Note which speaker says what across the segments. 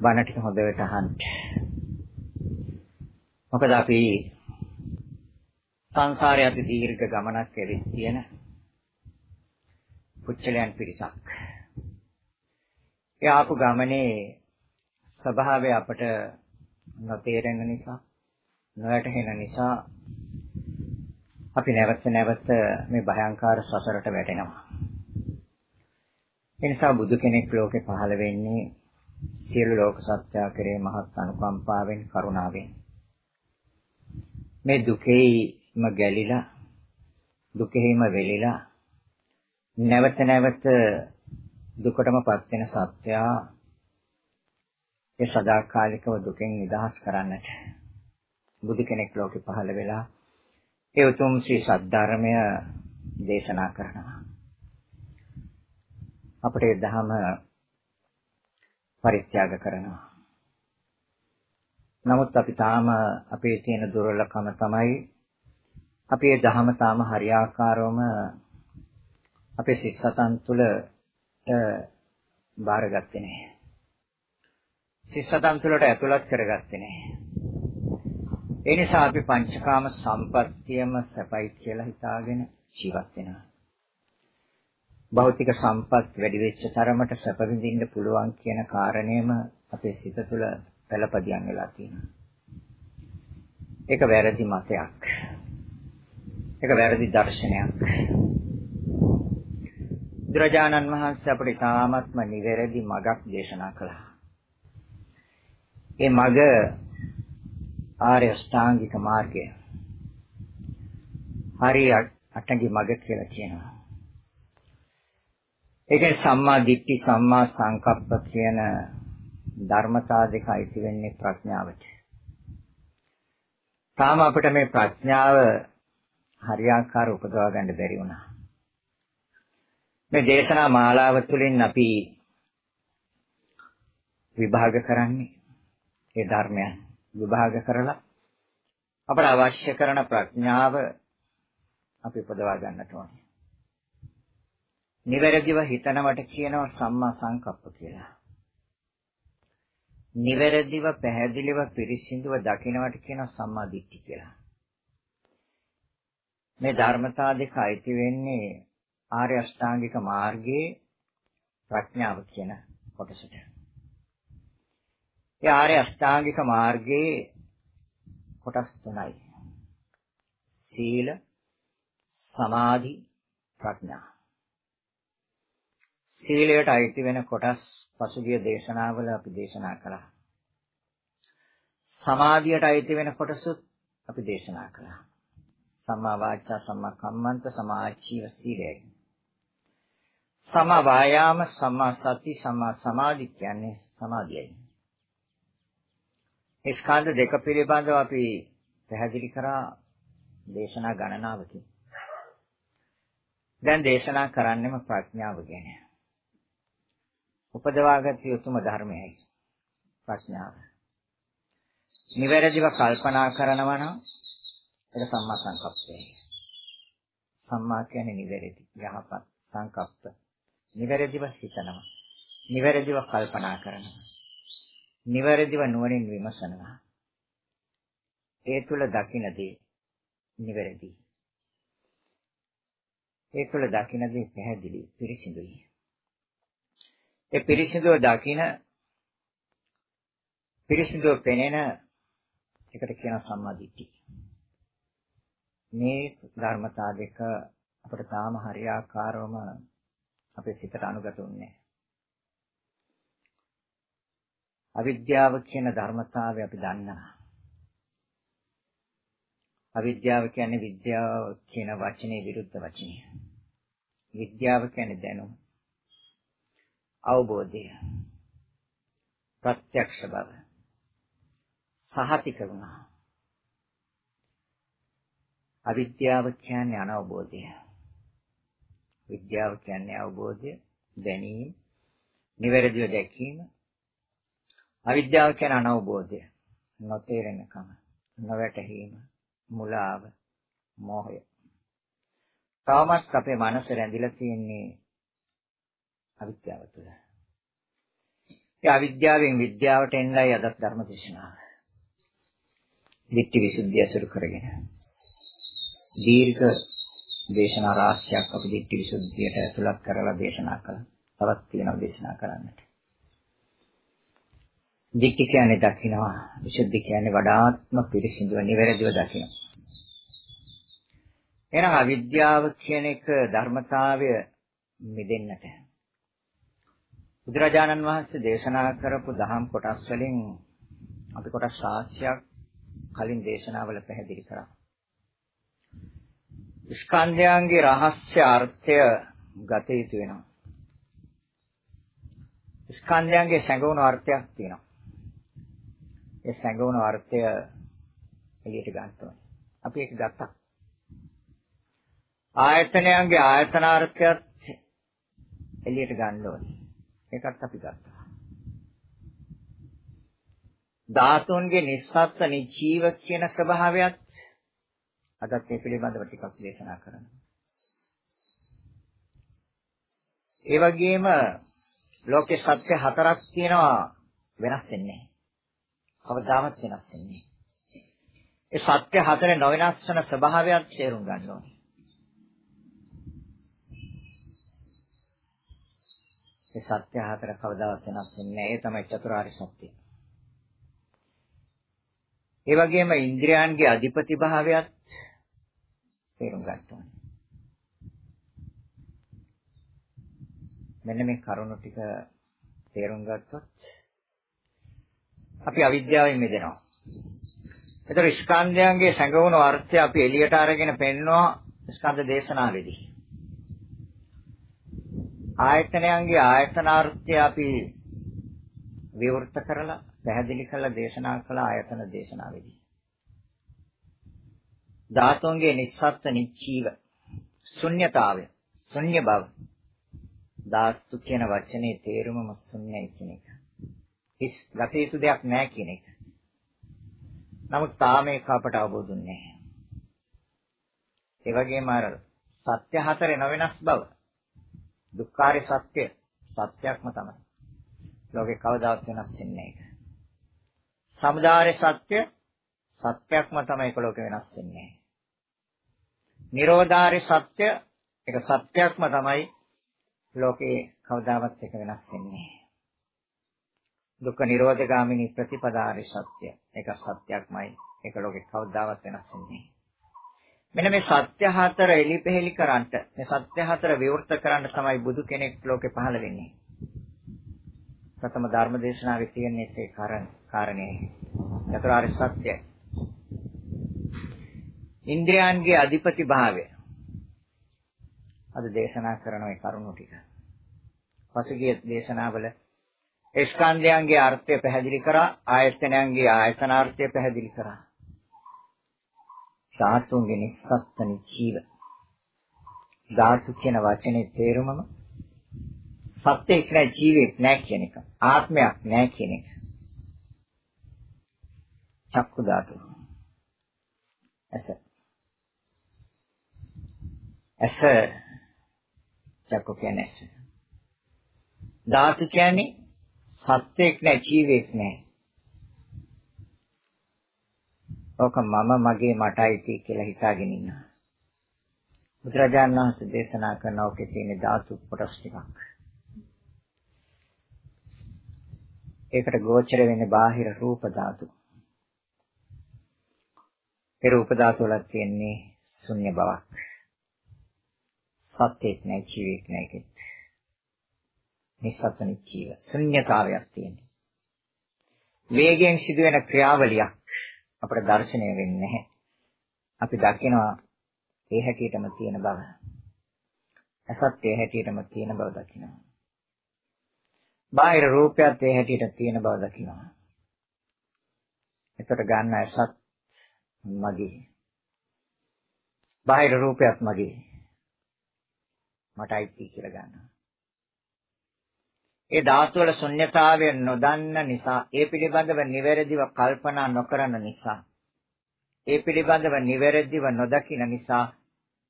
Speaker 1: බණ ටික හොඳට අහන්න. මොකද අපි සංසාරයේ අති දීර්ඝ ගමනක් ඇවිත් තියෙන පුච්චලයන් පිරිසක්. ඒ ආපු ගමනේ ස්වභාවය අපට නොතේරෙන නිසා නොයැටහෙන නිසා අපි නැවත නැවත මේ භයංකාර සසරට වැටෙනවා. ඒ නිසා බුදු කෙනෙක් ලෝකේ පහළ වෙන්නේ සියලු ලෝක සත්‍යය කෙරේ මහත් අනුකම්පාවෙන් කරුණාවෙන්. මේ දුකේම ගැලිලා දුකේම වෙලිලා නැවත නැවත දුකටමපත් වෙන සත්‍යය ඒ සදාකාලිකව දුකෙන් නිදහස් කරන්නට බුදු කෙනෙක් ලෝකෙ පහළ වෙලා ඒ උතුම් ශ්‍රී සද්ධර්මය දේශනා කරනවා. අපට ඒ ධහම පරිත්‍යාග කරනවා. නමුත් අපි තාම අපේ තියෙන දුර්වලකම තමයි අපේ දහම තාම හරියාකාරවම අපේ සිස්සතන් තුළ බාරගත්තේ නැහැ. සිස්සතන් තුළට ඇතුළත් කරගත්තේ නැහැ. ඒ නිසා අපි පංචකාම සම්පත්තියම සැපයි කියලා හිතාගෙන ජීවත් වෙනවා. භෞතික සම්පත් වැඩි වෙච්ච තරමට සැප විඳින්න පුළුවන් කියන කාරණේම අපේ සිත තුළ පළපදියම් වෙලා තියෙනවා. ඒක වැරදි මතයක්. ඒක වැරදි දර්ශනයක්. බුදුරජාණන් වහන්සේ අපිට තාමත්ම නිවැරදි මගක් දේශනා කළා. ඒ මග ආර්ය අෂ්ටාංගික මාර්ගය. හරි අටඟි මග කියලා කියනවා. ඒකෙන් සම්මා දිට්ඨි සම්මා සංකප්ප කියන ධර්මතා දෙක අයිති වෙන්නේ ප්‍රඥාවට. තාම අපිට මේ ප්‍රඥාව හරියාකාර උපදවා ගන්න බැරි වුණා. මේ දේශනා මාලාව තුළින් අපි විභාග කරන්නේ ඒ ධර්මයන් විභාග කරලා අපට අවශ්‍ය කරන ප්‍රඥාව අපි උපදවා ගන්නට ඕනේ. නිවැරදිව හිතනවට කියනවා සම්මා සංකප්ප කියලා. නිවැරදිව පැහැදිලිව පිරිසිදුව දකිනවට කියනවා සම්මා දිට්ඨි කියලා. මේ ධර්මතා දෙක අයිති වෙන්නේ ආර්ය අෂ්ටාංගික මාර්ගයේ ප්‍රඥාව කියන කොටසට. ඒ ආර්ය අෂ්ටාංගික මාර්ගයේ කොටස් තුනයි. සීල, සමාධි, ප්‍රඥා. සීලයට අයිති වෙන කොටස් පසුගිය දේශනාවල අපි දේශනා කළා. සමාධියට අයිති වෙන කොටසුත් අපි දේශනා කළා. සම්මා වාචා සම්මා කම්මන්ත සම්මා ආජීව සීලයයි. සම්මා වායාම සම්මා සති සම්මා සමාධි කියන්නේ සමාධියයි. ඒ ස්කන්ධ දෙක පිළිබඳව අපි පැහැදිලි කරා දේශනා ගණනාවකින්. දැන් දේශනා කරන්නෙම ප්‍රඥාව ගැන. උපදවාගත යුතුම ධර්මයයි ප්‍රඥාව. නිවැරදිව කල්පනා කරනවා නම් ඒක සම්මා සංකප්පයයි. සම්මා කියන්නේ නිවැරදි, යහපත් සංකප්ප. නිවැරදිව හිතනවා. නිවැරදිව කල්පනා කරනවා. නිවැරදිව නුවණින් විමසනවා. ඒ තුල දකින්නදී නිවැරදි. ඒ තුල දකින්නදී පැහැදිලි පිරිසිදුයි. ඒ පිරිසිදුව දකින පිරිසිදුව පෙනෙන එකට කියන සම්මාදිට්ඨිය. මේ ධර්මතා දෙක අපිට තාම හරියාකාරවම අපේ සිතට අනුගත වෙන්නේ අවිද්‍යාව කියන ධර්මතාවය අපි දන්නවා. අවිද්‍යාව කියන්නේ විද්‍යාව කියන වචනේ විරුද්ධ වචනය. විද්‍යාව කියන්නේ දැනුම. අවබෝධය. ප්‍රත්‍යක්ෂ බව. සහතික වුණා. අවිද්‍යාව කියන්නේ අනවබෝධය. විද්‍යාව කියන්නේ අවබෝධය, දැනීම, නිවැරදිව දැකීම. අවිද්‍යාව කියන්නේ අනවබෝධය, නොතේරෙනකම, නොවැටහීම, මුලාව, මෝහය. තවමත් අපේ මනස රැඳිලා තියෙන්නේ අවිද්‍යාව තුළ. ඒ අවිද්‍යාවෙන් විද්‍යාවට එන්නයි අදත් ධර්ම දේශනාව. දිට්ඨි විසුද්ධිය අසුරු කරගෙන. දීර්ඝ දේශනා රාශියක් අපි දිට්ඨි විසුද්ධියට ඇතුළත් කරලා දේශනා කළා. තවත් තියෙනවා දේශනා කරන්නට. දිට්ඨි කියන්නේ දකින්නවා. විසුද්ධි කියන්නේ වඩාත්ම පිරිසිදුව නිවැරදිව දකිනවා. එහෙනම් අවිද්‍යාව කියන එක ධර්මතාවය මිදෙන්නට. බුදුරජාණන් වහන්සේ දේශනා කරපු දහම් කොටස් වලින් අපි කොටස් රාශියක් කලින් දේශනාවල පැහැදිලි කරා. ස්කන්ධයන්ගේ රහස්‍ය අර්ථය ගත යුතු වෙනවා. ස්කන්ධයන්ගේ සැඟවුණු අර්ථයක් තියෙනවා. ඒ සැඟවුණු අර්ථය එළියට ගන්න ඕනේ. අපි ඒක ගත්තා. ආයතනයන්ගේ ආයතනාර්ථයත් එළියට ගන්න ඕනේ. ඒකත් අපි ගත්තා. ධාතුන්ගේ නිස්සත්ත්ව නිජීව කියන ස්වභාවයත් අදත් මේ පිළිබඳව ටිකක් දේශනා කරනවා. ඒ වගේම ලෝකේ සත්‍ය හතරක් තියෙනවා වෙනස් වෙන්නේ කවදාවත් වෙනස් වෙන්නේ ඒ සත්‍ය හතරේ නොවෙනස් වෙන ස්වභාවයක් තේරුම් ගන්න ඕනේ. ඒ සත්‍ය හතර කවදාවත් වෙනස් වෙන්නේ නැහැ. ඒ තමයි චතුරාර්ය සත්‍යය. ඒ වගේම ඉන්ද්‍රයන්ගේ අධිපති භාවයත් තේරුම් ගන්න ඕනේ. මෙන්න මේ කරුණු ටික තේරුම් ගත්තොත් අපි අවිද්‍යාවෙන් මිදෙනවා. ඒතර ස්කන්ධයන්ගේ සැඟවුණු අර්ථය අපි එළියට අරගෙන පෙන්නවා ස්කන්ධ දේශනාවේදී. ආයතනයන්ගේ ආයතනාර්ථය අපි විවෘත කරලා පැහැදිලි කරලා දේශනා කළ ආයතන දේශනාවේදී. ධාතුන්ගේ නිස්සත්ත්ව නිච්චීව ශුන්්‍යතාවය ශුන්‍ය බව ධාතු කියන වචනේ තේරුමම ශුන්‍යයි කියන එක. හිස් ගත යුතු දෙයක් නැහැ කියන එක. නමුත් තාම ඒක අපට අවබෝධුන්නේ නැහැ. ඒ වගේම අර සත්‍ය හතරේ නොවෙනස් බව දුක්ඛාරය සත්‍ය සත්‍යක්ම තමයි. ලෝකේ කවදාවත් වෙනස් වෙන්නේ නැහැ. සමුදාය සත්‍ය සත්‍යක්ම තමයි ඒක ලෝකේ වෙනස් වෙන්නේ. නිරෝධාරි සත්‍ය ඒක සත්‍යක්ම තමයි ලෝකේ කවදාවත් එක වෙනස් වෙන්නේ. දුක්ඛ නිරෝධ ගාමිනී ප්‍රතිපදාරි සත්‍ය ඒක සත්‍යක්මයි ඒක ලෝකේ කවදාවත් වෙනස් වෙන්නේ. මෙන්න මේ සත්‍ය හතර එලිපෙහෙලි කරන්නට මේ සත්‍ය හතර විවෘත කරන්න තමයි බුදු කෙනෙක් ලෝකේ පහළ වෙන්නේ. ප්‍රථම ධර්ම දේශනාවේ තියෙන ඒ කාරණේ චතුරාර්ය සත්‍යයි. ඉන්ද්‍රයන්ගේ අධිපති භාවය. අද දේශනා කරන ඒ කරුණු ටික. පසුගිය දේශනාවල ස්කන්ධයන්ගේ අර්ථය පැහැදිලි කරා ආයතනයන්ගේ ආයතනාර්ථය පැහැදිලි කරා. ධාතුන්ගේ නිස්සත්තනි ජීව. ධාතු කියන වචනේ තේරුමම සත්‍යයක් නෑ ජීවෙක් නෑ කියන එක. ආත්මයක් නෑ කියන එක. චක්කු ධාතු. ඇස. ඇස චක්කු කියන්නේ ඇස. ධාතු කියන්නේ සත්‍යයක් නෑ ජීවෙක් නෑ. ඕක මම මගේ මටයි කියලා හිතාගෙන ඉන්නවා. බුදුරජාණන් වහන්සේ දේශනා කරන ඕකේ තියෙන ධාතු කොටස් ටිකක්. ඒකට ගෝචර වෙන්නේ බාහිර රූප ධාතු. ඒ රූප ධාතු වල තියෙන්නේ ශුන්‍ය බවක්. සත්‍යෙක් නැහැ ජීවෙක් නැහැ කිත්. නිස්සත්ත්ව නිච්චීව ශුන්‍යතාවයක් තියෙනවා. වේගයෙන් සිදුවෙන ක්‍රියාවලියක් අපට දැర్శණය වෙන්නේ නැහැ. අපි දකිනවා ඒ හැටියටම තියෙන බව. අසත් ඒ හැටියටම තියෙන බව දකිනවා. බාහිර රූපයත් ඒ හැටියට තියෙන බව දකිනවා. එතකොට ගන්න අසත් මගේ. බාහිර රූපයත් මගේ. මටයි කියලා ගන්නවා. ඒ ධාතු වල ශුන්්‍යතාවය නොදන්න නිසා ඒ පිළිබඳව නිවැරදිව කල්පනා නොකරන නිසා ඒ පිළිබඳව නිවැරදිව නොදකින නිසා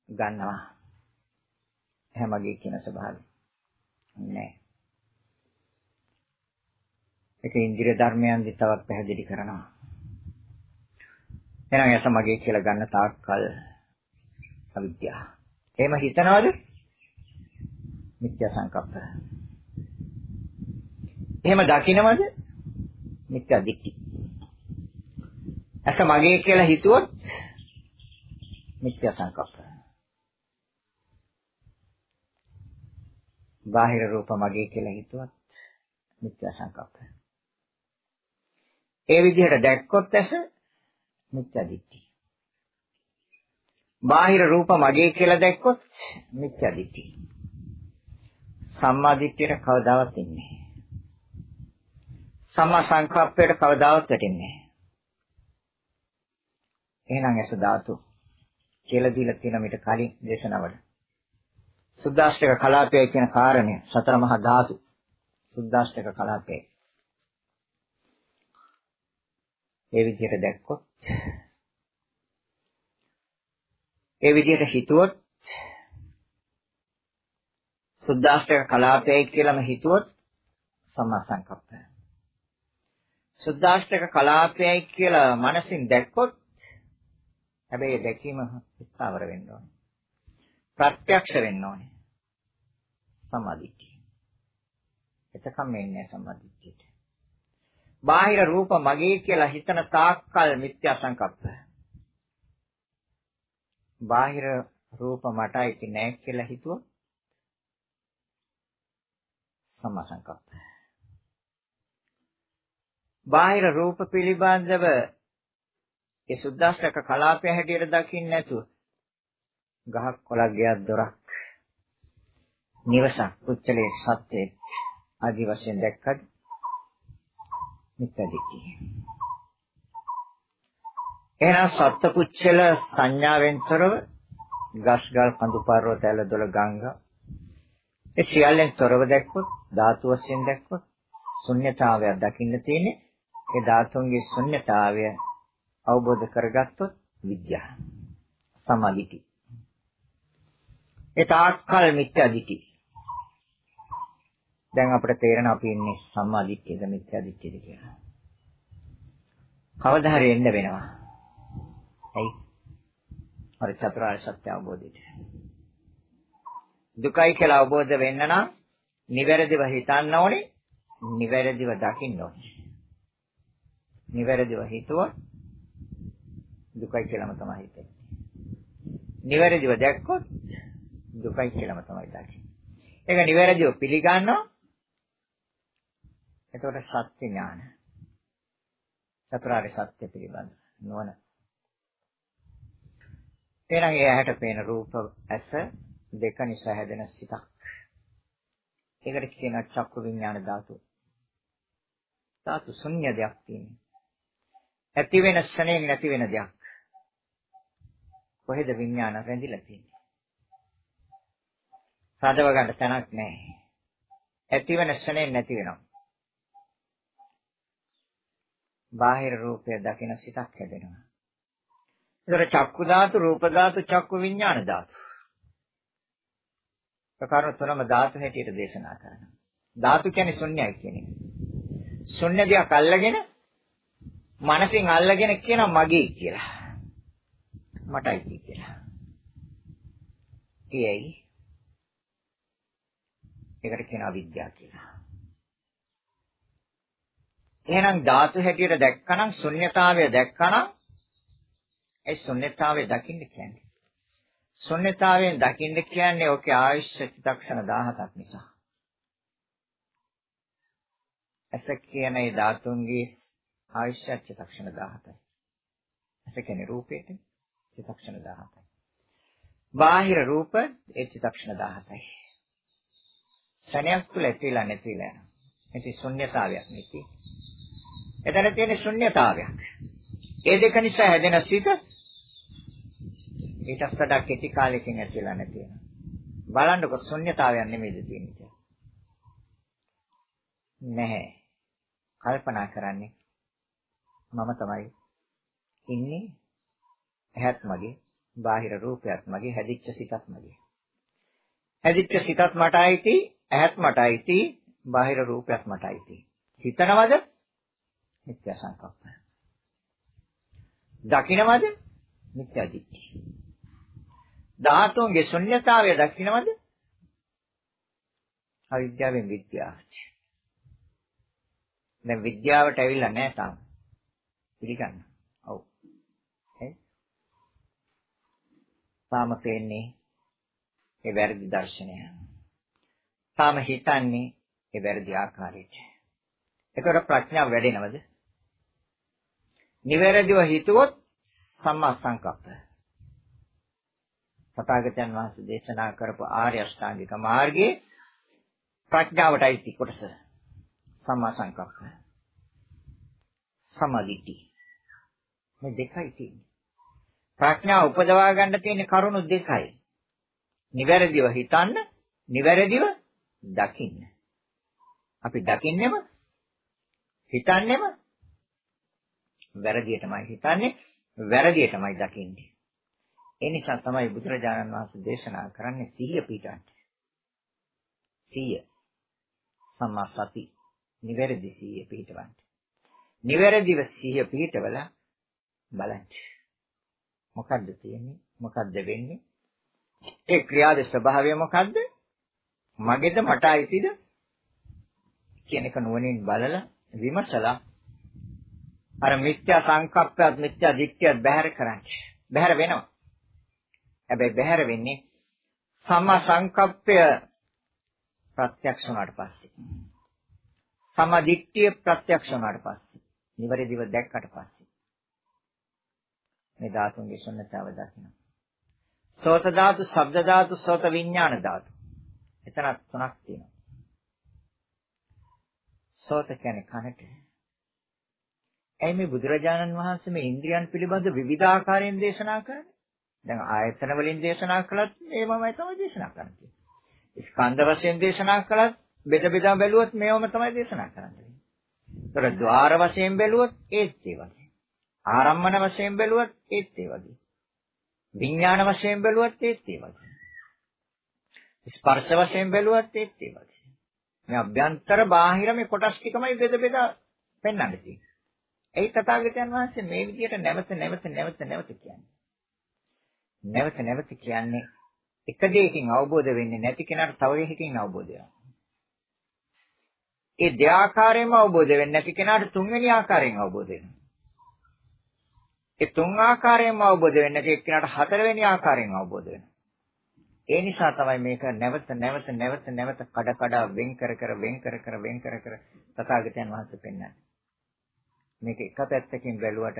Speaker 1: ගන්නවා. හැමගේ කියන ස්වභාවය. නෑ. ඒක ඉන්ද්‍රිය ධර්මයන්දි තවත් පැහැදිලි කරනවා. එහෙනම් එස මගේ කියලා ගන්න තාක්කල් අවිද්‍යාව. එහෙම හිතනවද? මිත්‍යා සංකප්ප. එහෙම දකින්නවද? මිත්‍යා දිට්ඨි. එස මගේ කියලා හිතුවොත් මිත්‍යා සංකප්ප. බාහිර රූප මගේ කියලා හිතුවත් මිත්‍යා සංකප්ප. ඒ විදිහට දැක්කොත් ඇස මිත්‍යා දිට්ඨි. බාහිර රූප මගේ කියලා දැක්කොත් මිත්‍යා දිට්ඨි. සම්මා දිට්ඨියට කවදාවත් ඉන්නේ නැහැ. සම්මා සංකප්පයට කවදාවත් වැටෙන්නේ නැහැ. එහෙනම් ඇස ධාතු කියලා දීලා තියෙන මිට කලින් දේශනාවල. සුද්දාෂ්ටක කලාපය කියන කාරණය සතර මහා ධාතු සුද්දාෂ්ටක කලාපය. ඒ විදිහට දැක්කොත් ඒ විදිහට හිතුවොත් සුද්දාෂ්ටක කලාපයයි කියලාම හිතුවොත් සම්මා සංකප්පය. සුද්දාෂ්ටක කලාපයයි කියලා මනසින් දැක්කොත් හැබැයි දැකීම ස්ථාවර වෙන්න ඕනේ. ප්‍රත්‍යක්ෂ වෙන්න ඕනේ. සමාධිය. එතකම් එන්නේ සමාධියට. බාහිර රූප මගේ කියලා හිතන තාක්කල් මිත්‍යා සංකප්ප. බාහිර රූප මටයි නෑ කියලා හිතුවොත් සම්මා සංකප්ප. බාහිර රූප පිළිබඳව ඒ සුද්දාස්තක කලාපය හැටියට දකින්න නැතුව ගහක් කොළක් ගයක් දොරක් නිවසක් පුච්චලේ සත්‍යයේ ආදි වශයෙන් දැක්කද මිත්‍යාදිට්ඨිය එහෙනම් සත්පුච්චල සංඥාවෙන් තොරව ගස්ගල් කඳු පර්වත ඇල දොළ ගංගා ඒ සියල්ලෙන් තොරව දැක්කොත් ධාතු වශයෙන් දැක්කොත් ශුන්්‍යතාවයක් දකින්න තියෙන්නේ ඒ ධාතුන්ගේ ශුන්්‍යතාවය අවබෝධ කරගත්තොත් විද්‍යාව සමාධිටි ඒ තාක්කල් මිත්‍යාදිටි දැන් අපිට තේරෙන අපි ඉන්නේ සම්මාදිට්ඨියද මිත්‍යාදිට්ඨියද කියලා. කවදා හරි එන්න වෙනවා. ඇයි? අර චතුරාර්ය සත්‍ය අවබෝධයට. දුකයි කියලා අවබෝධ වෙන්න නම් නිවැරදිව හිතන්න ඕනේ නිවැරදිව දකින්න ඕනේ. නිවැරදිව හිතුවොත් දුකයි කියලාම තමයි හිතෙන්නේ. නිවැරදිව දැක්කොත් දුකයි කියලාම තමයි දකින්නේ. ඒක නිවැරදිව පිළිගන්නවා. එතකොට සත්‍ය ඥාන. චතුරාර්ය සත්‍ය පිළිබඳ නොවන. එහෙනම් ඒ ඇහැට පේන රූප ඇස දෙක නිසා හැදෙන සිතක්. ඒකට කියනවා චක්කු විඥාන ධාතු. ධාතු ශුන්‍ය දෙයක් තියෙනවා. ඇති වෙන ක්ෂණයෙන් නැති වෙන දෙයක්. කොහෙද විඥාන රැඳිලා තියෙන්නේ? සාදව ගන්න තැනක් නැහැ. ඇති වෙන ක්ෂණයෙන් නැති වෙනවා. බාහිර රූපය දකින සිතක් හැදෙනවා. ඒතර චක්කු ධාතු, රූප ධාතු, චක්කු විඥාන ධාතු. ප්‍රකාර තුනම ධාතු හැටියට දේශනා කරනවා. ධාතු කියන්නේ ශුන්‍යයි කියන එක. ශුන්‍ය දෙයක් අල්ලගෙන මනසින් අල්ලගෙන කියනවා මගේ කියලා. මටයි කියලා. ඒයි. ඒකට කියනවා විද්‍යාව කියලා. එහෙනම් ධාතු හැටියට දැක්කනම් ශුන්‍යතාවය දැක්කනම් ඒ ශුන්‍යතාවය දකින්න කියන්නේ. ශුන්‍යතාවයෙන් දකින්න කියන්නේ ඔකේ ආයුෂ චිත්තක්ෂණ 17ක් නිසා. ඇස කියන ඒ ධාතුන්ගේ ආයුෂ චිත්තක්ෂණ 17යි. ඇස කියන්නේ රූපේට චිත්තක්ෂණ 17යි. බාහිර රූප ඒ චිත්තක්ෂණ 17යි. ශණයක් තුල ඇතිලා නැතිලා යනවා. මේක ශුන්‍යතාවයක් නෙති. එතන තියෙන ශුන්‍යතාවයක්. ඒ දෙක නිසා හැදෙන සිත ඊට වඩා කෙටි කාලයකින් ඇතිලා නැති වෙනවා. බලන්නකො ශුන්‍යතාවයක් නෙමෙයිද තියෙන්නේ. නැහැ. කල්පනා කරන්නේ මම තමයි ඉන්නේ. ඇහත් මගේ බාහිර රූපයත් මගේ හැදිච්ච සිතත් මගේ. හැදිච්ච සිතත් මට අයිති ඇහත් මට අයිති බාහිර රූපයත් මට අයිති හිතනවද? මිත්‍යා සංකප්ප දකින්නවද මිත්‍යා දිට්ඨි ධාතුන්ගේ ශුන්්‍යතාවය දකින්නවද අවිද්‍යාවෙන් විද්‍යාවට. දැන් විද්‍යාවට ඇවිල්ලා නැහැ තාම. පිළිගන්න. ඔව්. හරි. තාම පේන්නේ ඒ වැරදි දර්ශනය. තාම හිතන්නේ ඒ වැරදි ආකාරයට. ඒකට ප්‍රඥාව වැඩෙනවද? නිවැරදිව හිතුවොත් සම්මා සංකප්ප. සතාගතයන් වහන්සේ දේශනා කරපු ආර්ය අෂ්ටාංගික මාර්ගයේ ප්‍රඥාවටයි කොටස. සම්මා සංකප්ප. සමාධිටි. මේ දෙකයි තියෙන්නේ. ප්‍රඥාව උපදවා ගන්න තියෙන කරුණු දෙකයි. නිවැරදිව හිතන්න, නිවැරදිව දකින්න. අපි දකින්නෙම හිතන්නෙම වැරදියටමයි හිතන්නේ, වැරදියටමයි දකින්නේ. ඒ නිසා තමයි බුදුරජාණන් වහන්සේ දේශනා කරන්නේ සිහිය පිටන්න. සිහිය සම්මා සති නිවැරදි සිහිය පිටවන්න. නිවැරදිව සිහිය පිටවල බලන්න. මොකද්ද තියෙන්නේ? මොකද්ද වෙන්නේ? ඒ ක්‍රියාවේ ස්වභාවය මොකද්ද? මගේද මට අයිතිද? කියන එක නුවණින් බලලා විමසලා අර මිත්‍යා සංකප්පයත් මිත්‍යා දිට්ඨියත් බැහැර කරන්න. බැහැර වෙනවා. හැබැයි බැහැර වෙන්නේ සම්මා සංකප්පය ප්‍රත්‍යක්ෂ වුණාට පස්සේ. සම්මා දිට්ඨිය ප්‍රත්‍යක්ෂ වුණාට පස්සේ. නිවැරදිව දැක්කට පස්සේ මේ ධාතුන්ගේ ශුන්‍යතාව දකින්න. සෝත ධාතු, ශබ්ද ධාතු, සෝත විඥාන ධාතු. එතන තුනක් තියෙනවා. සෝත කියන්නේ කනට. එයි මේ බුදුරජාණන් වහන්සේ මේ ඉන්ද්‍රියන් පිළිබඳ විවිධ ආකාරයෙන් දේශනා කරන්නේ. දැන් ආයතන වලින් දේශනා කළත් මේවමයි තමයි දේශනා කරන්නේ. ස්කන්ධ වශයෙන් දේශනා කළත් බෙද බෙදා බැලුවොත් මේවම තමයි දේශනා කරන්නේ. ඒතර ద్వාර වශයෙන් බැලුවොත් ඒත් ඒ වගේ. ආරම්මන වශයෙන් බැලුවොත් ඒත් ඒ වගේ. විඥාන වශයෙන් බැලුවොත් ඒත් ඒ වගේ. ස්පර්ශ වශයෙන් බැලුවත් ඒත් ඒ වගේ. මේ අභ්‍යන්තර බාහිර මේ කොටස් ටිකමයි බෙද බෙදා පෙන්වන්න තියෙන්නේ. ඒ තථාගතයන් වහන්සේ මේ විදිහට නැවත නැවත නැවත නැවත කියන්නේ. නැවත නැවත කියන්නේ එක දෙයකින් අවබෝධ වෙන්නේ නැති කෙනාට තව එකකින් අවබෝධ වෙනවා. ඒ දෙආකාරයෙන්ම අවබෝධ වෙන්නේ නැති කෙනාට තුන්වෙනි ආකාරයෙන් අවබෝධ වෙනවා. ඒ තුන් ආකාරයෙන්ම අවබෝධ වෙන්නේ නැති එක්කෙනාට හතරවෙනි ආකාරයෙන් අවබෝධ වෙනවා. ඒ නිසා තමයි මේක නැවත නැවත නැවත නැවත කඩ කඩ වෙන් කර කර වෙන් කර කර වෙන් කර කර තථාගතයන් වහන්සේ පෙන්වන්නේ. මේක එක පැත්තකින් බැලුවට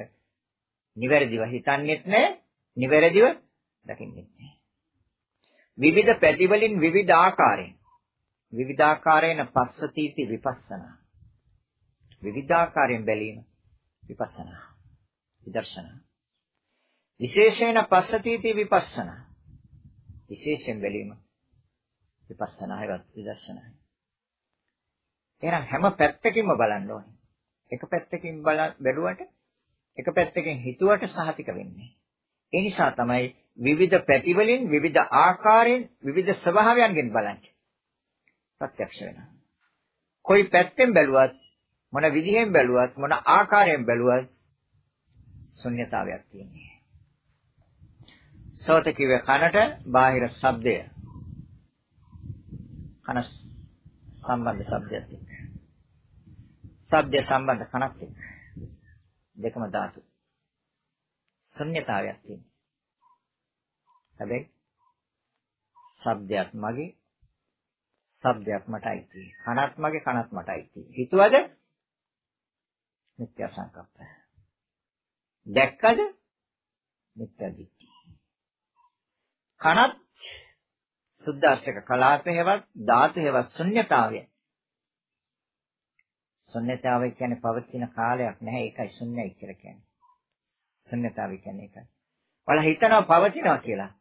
Speaker 1: නිවැරදිව හිතන්නේත් නැහැ, නිවැරදිව දකින්නේ නැහැ. විවිධ පැතිවලින් විවිධ ආකාරයෙන් විවිධාකාරයෙන් පස්සතිති විපස්සනා විවිධාකාරයෙන් බැලීම විපස්සනා විදර්ශනා. විශේෂයෙන් පස්සතිති විපස්සනා. විශේෂයෙන් බැලීම විපස්සනායවත් විදර්ශනායි එහෙනම් හැම පැත්තකින්ම බලන්න ඕනේ. එක පැත්තකින් බැලුවට එක පැත්තකින් හිතුවට සහතික වෙන්නේ. ඒ නිසා තමයි විවිධ පැතිවලින් විවිධ ආකාරයෙන් විවිධ ස්වභාවයන්ගෙන් බලන්නේ. ප්‍රත්‍යක්ෂ වෙනවා. કોઈ පැත්තෙන් බැලුවත් මොන විදිහෙන් බැලුවත් මොන ආකාරයෙන් බැලුවත් ශුන්්‍යතාවයක් තියෙනවා. සෝත කිව්වේ කනට බාහිර ශබ්දය. කන සම්බන්ධ ශබ්දයක් එක්ක. ශබ්ද සම්බන්ධ කනක් එක්ක. දෙකම ධාතු. ශුන්්‍යතාවයක් තියෙනවා. හැබැයි ශබ්දයක් මගේ ශබ්දයක් මටයි තියෙන්නේ. කනත් මගේ කනත් මටයි තියෙන්නේ. හිතුවද? මිත්‍යා සංකප්ප. දැක්කද? මිත්‍යා දිට්ඨි. කනත් සුද්ධාෂ්ටක කලාපේවත් ධාතුවේවත් ශුන්්‍යතාවය. ශුන්්‍යතාවය කියන්නේ පවතින කාලයක් නැහැ. ඒකයි ශුන්‍යයි කියලා කියන්නේ. ශුන්්‍යතාවය කියන්නේ ඒකයි. ඔයාලා හිතනවා පවතිනවා කියලා.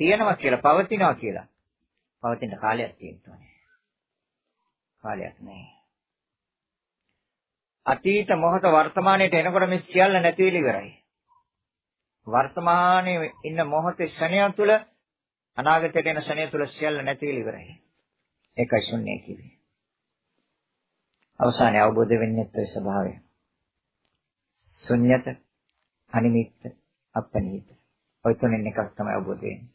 Speaker 1: තියෙනවා කියලා පවතිනවා කියලා. පවතින කාලයක් තියෙනවා. කාලයක් නැහැ. අතීත මොහොත වර්තමානයට එනකොට මේ සියල්ල නැති වෙලා ඉවරයි. වර්තමානයේ ඉන්න මොහොතේ ක්ෂණය තුළ අනාගතයට එන ක්ෂණය තුළ සියල්ල නැති වෙලා ඉවරයි. ඒකයි ශුන්‍ය කිව්වේ. අවසානයේ අවබෝධ වෙන්නේ ඒ ස්වභාවය. ශුන්‍යත, අනිමිත්ත, අපනිහිත. ඔය තුනෙන් එකක් තමයි අවබෝධ වෙන්නේ.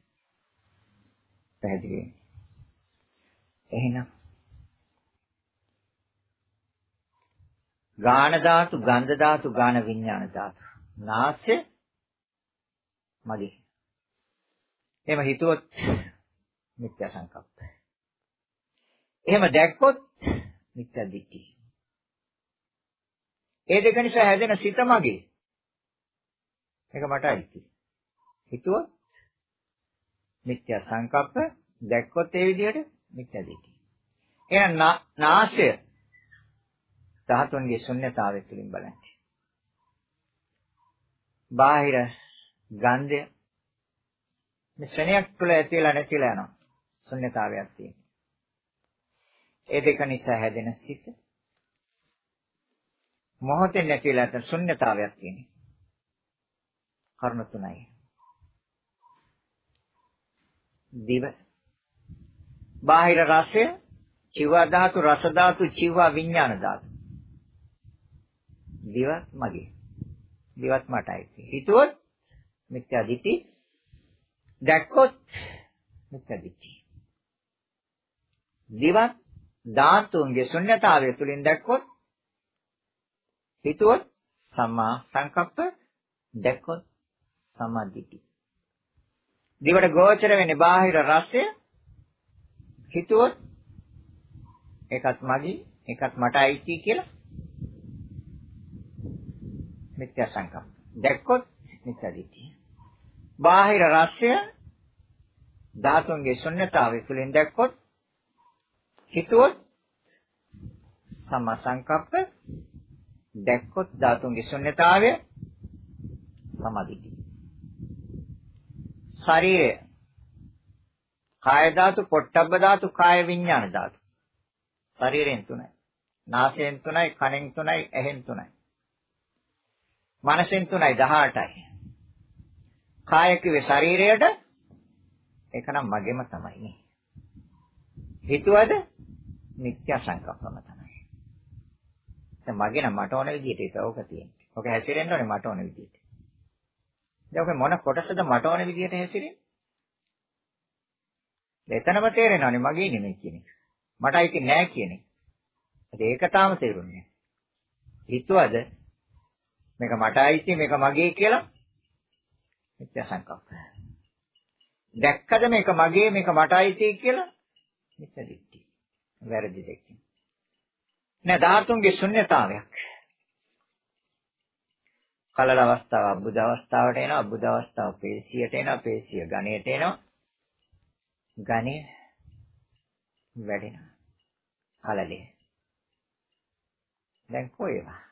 Speaker 1: පැහැදිලි වෙන්නේ. එහෙනම් ගාන ධාතු, ගන්ධ ධාතු, ගාන විඥාන ධාතු. නාසය මගේ. එහෙම හිතුවොත් මිත්‍යා සංකප්ප. එහෙම දැක්කොත් මිත්‍යා දිට්ඨිය. ඒ දෙක නිසා හැදෙන සිත මගේ. ඒක මට අයිති. හිතුවොත් මිත්‍යා සංකප්ප දැක්කොත් ඒ විදිහට මිත්‍යා දිට්ඨිය. එහෙනම් නාශය ධාතුන්ගේ ශුන්්‍යතාවය තුළින් බලන්නේ. බාහිර ගන්ධය මේ ශ්‍රණයක් තුළ ඇතිලා නැතිලා යනවා. ශුන්්‍යතාවයක් තියෙනවා. ඒ දෙක නිසා හැදෙන සිත මොහොතෙන් නැතිලා යන ශුන්්‍යතාවයක් තියෙනවා. කර්ණ තුනයි. දිව බාහිර රසය, චිව ධාතු, රස ධාතු, චිව විඥාන ධාතු. දිවත් මගේ. දිවත් මටයි. හිතුවොත් මිත්‍යා දිටි. දැක්කොත් මිත්‍යා දිටි. දිවත් ධාතුන්ගේ ශුන්‍යතාවය තුලින් දැක්කොත් හිතුවොත් සම්මා සංකප්ප දැක්කොත් සමාධිටි. දිවට ගෝචර වෙන්නේ බාහිර රසය හිතුවොත් ඒකත් මගේ ඒකත් මට අයිති කියලා මිත්‍යා සංකල්ප. දැක්කොත් මිත්‍යා දිට්ඨිය. බාහිර රසය ධාතුන්ගේ ශුන්‍යතාවය තුළින් දැක්කොත් හිතුවොත් සම සංකප්ප දැක්කොත් ධාතුන්ගේ ශුන්‍යතාවය සමාධිය. ශරීරය කාය ධාතු, පොට්ටබ්බ ධාතු, කාය විඥාන ධාතු. ශරීරයෙන් තුනයි. නාසයෙන් තුනයි, කනෙන් තුනයි, ඇහෙන් තුනයි. මනසෙන් තුනයි 18යි. කාය කිව්වේ ශරීරයට ඒක නම් මගේම තමයි නේ. හිතුවද මිත්‍යා සංකල්පම තමයි. දැන් මගේ නම් මට ඕන විදිහට ඒක ඕක තියෙන්නේ. ඕක හැසිරෙන්න ඕනේ මට ඕන විදිහට. දැන් ඔක මොන කොටසද මට ඕන විදිහට හැසිරෙන්නේ? එතනම තේරෙනවානේ මගේ නෙමෙයි කියන එක. මට අයිති නෑ කියන එක. ඒක තාම තේරුන්නේ නෑ. හිතුවද මේක මට අයිති මේක මගේ කියලා? මිත්‍යා සංකල්ප. දැක්කද මේක මගේ මේක මට අයිති කියලා? මිත්‍යා දිට්ඨිය. වැරදි දෙකකින්. නෑ ධාතුන්ගේ ශුන්්‍යතාවයක්. කලල අවස්ථාව අබ්බුද අවස්ථාවට එනවා අබ්බුද අවස්ථාව පේශියට එනවා පේශිය ඝණයට එනවා ඝණය වැඩෙනවා කලලේ දැන් කොහෙවා